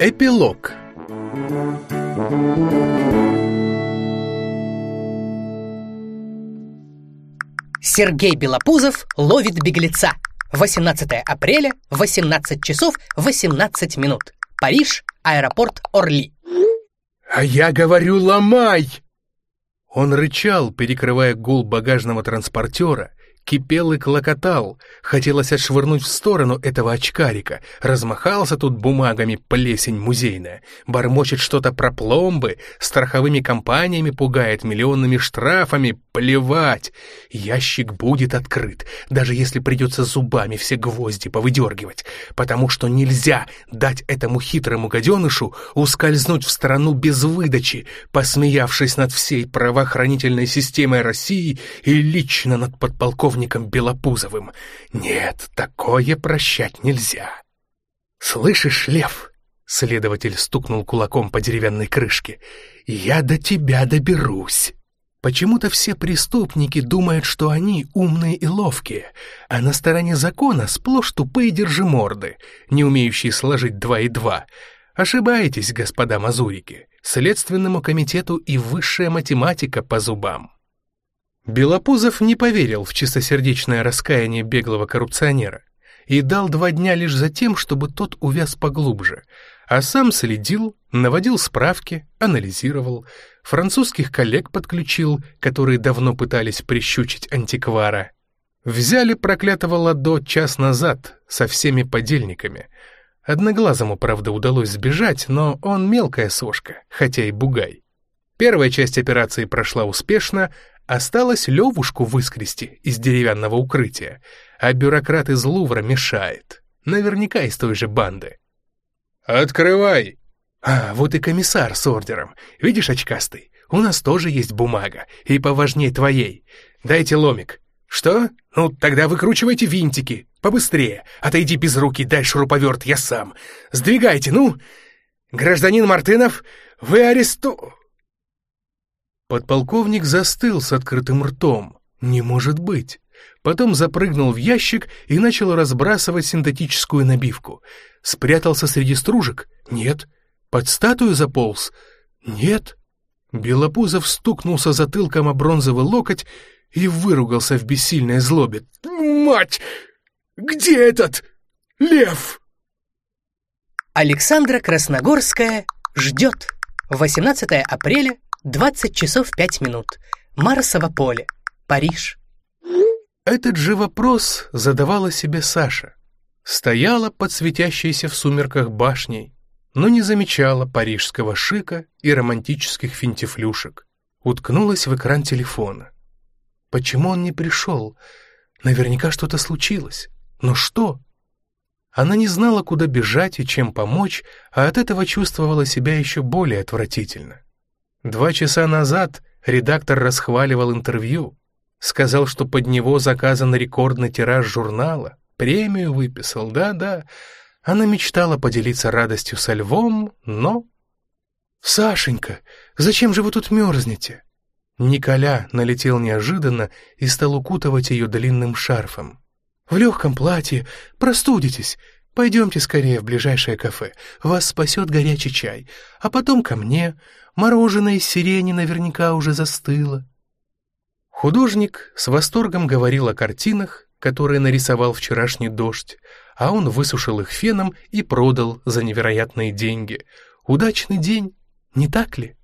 Эпилог Сергей Белопузов ловит беглеца. 18 апреля, 18 часов 18 минут. Париж, аэропорт Орли. «А я говорю, ломай!» Он рычал, перекрывая гул багажного транспортера, кипел и клокотал. Хотелось отшвырнуть в сторону этого очкарика. Размахался тут бумагами плесень музейная. Бормочет что-то про пломбы, страховыми компаниями пугает, миллионными штрафами. Плевать! Ящик будет открыт, даже если придется зубами все гвозди повыдергивать. Потому что нельзя дать этому хитрому гаденышу ускользнуть в страну без выдачи, посмеявшись над всей правоохранительной системой России и лично над подполковником Белопузовым. Нет, такое прощать нельзя. «Слышишь, Лев?» — следователь стукнул кулаком по деревянной крышке. «Я до тебя доберусь». Почему-то все преступники думают, что они умные и ловкие, а на стороне закона сплошь тупые держиморды, не умеющие сложить два и два. Ошибаетесь, господа мазурики. Следственному комитету и высшая математика по зубам. Белопузов не поверил в чистосердечное раскаяние беглого коррупционера и дал два дня лишь за тем, чтобы тот увяз поглубже, а сам следил, наводил справки, анализировал, французских коллег подключил, которые давно пытались прищучить антиквара. Взяли проклятого Ладо час назад со всеми подельниками. Одноглазому, правда, удалось сбежать, но он мелкая сошка, хотя и бугай. Первая часть операции прошла успешно, осталось Левушку выскрести из деревянного укрытия, а бюрократ из Лувра мешает. Наверняка из той же банды. «Открывай!» «А, вот и комиссар с ордером. Видишь, очкастый, у нас тоже есть бумага, и поважнее твоей. Дайте ломик». «Что? Ну, тогда выкручивайте винтики. Побыстрее. Отойди без руки, дай шуруповерт, я сам. Сдвигайте, ну! Гражданин Мартынов, вы аресту...» Подполковник застыл с открытым ртом. «Не может быть!» Потом запрыгнул в ящик и начал разбрасывать синтетическую набивку. Спрятался среди стружек? Нет. Под статую заполз? Нет. Белопузов стукнулся затылком о бронзовый локоть и выругался в бессильной злобе. «Мать! Где этот лев?» Александра Красногорская ждет. 18 апреля, 20 часов 5 минут. Марсово поле, Париж. Этот же вопрос задавала себе Саша. Стояла под светящейся в сумерках башней, но не замечала парижского шика и романтических финтифлюшек. Уткнулась в экран телефона. Почему он не пришел? Наверняка что-то случилось. Но что? Она не знала, куда бежать и чем помочь, а от этого чувствовала себя еще более отвратительно. Два часа назад редактор расхваливал интервью, сказал, что под него заказан рекордный тираж журнала, премию выписал, да-да, она мечтала поделиться радостью со львом, но... «Сашенька, зачем же вы тут мерзнете?» Николя налетел неожиданно и стал укутывать ее длинным шарфом. «В легком платье, простудитесь. Пойдемте скорее в ближайшее кафе, вас спасет горячий чай, а потом ко мне. Мороженое из сирени наверняка уже застыло». Художник с восторгом говорил о картинах, которые нарисовал вчерашний дождь, а он высушил их феном и продал за невероятные деньги. Удачный день, не так ли?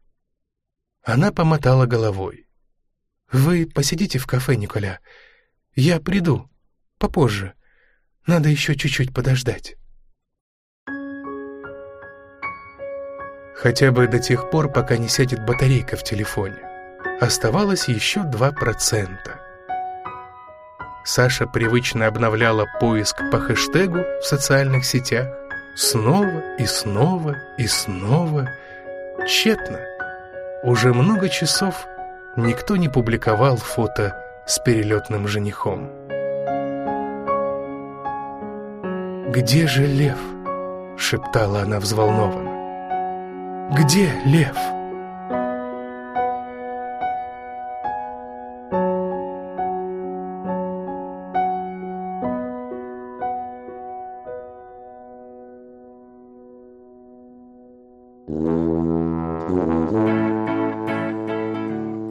Она помотала головой. «Вы посидите в кафе, Николя. Я приду. Попозже. Надо еще чуть-чуть подождать». Хотя бы до тех пор, пока не сядет батарейка в телефоне. Оставалось еще два процента. Саша привычно обновляла поиск по хэштегу в социальных сетях. Снова и снова и снова. Тщетно. Уже много часов никто не публиковал фото с перелетным женихом. «Где же лев?» — шептала она взволнованно. «Где лев?»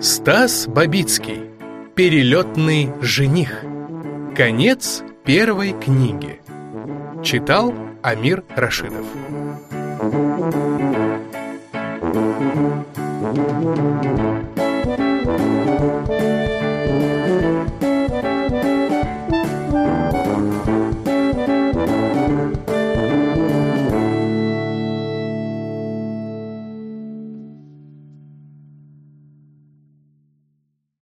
Стас Бабицкий. Перелетный жених. Конец первой книги. Читал Амир Рашидов.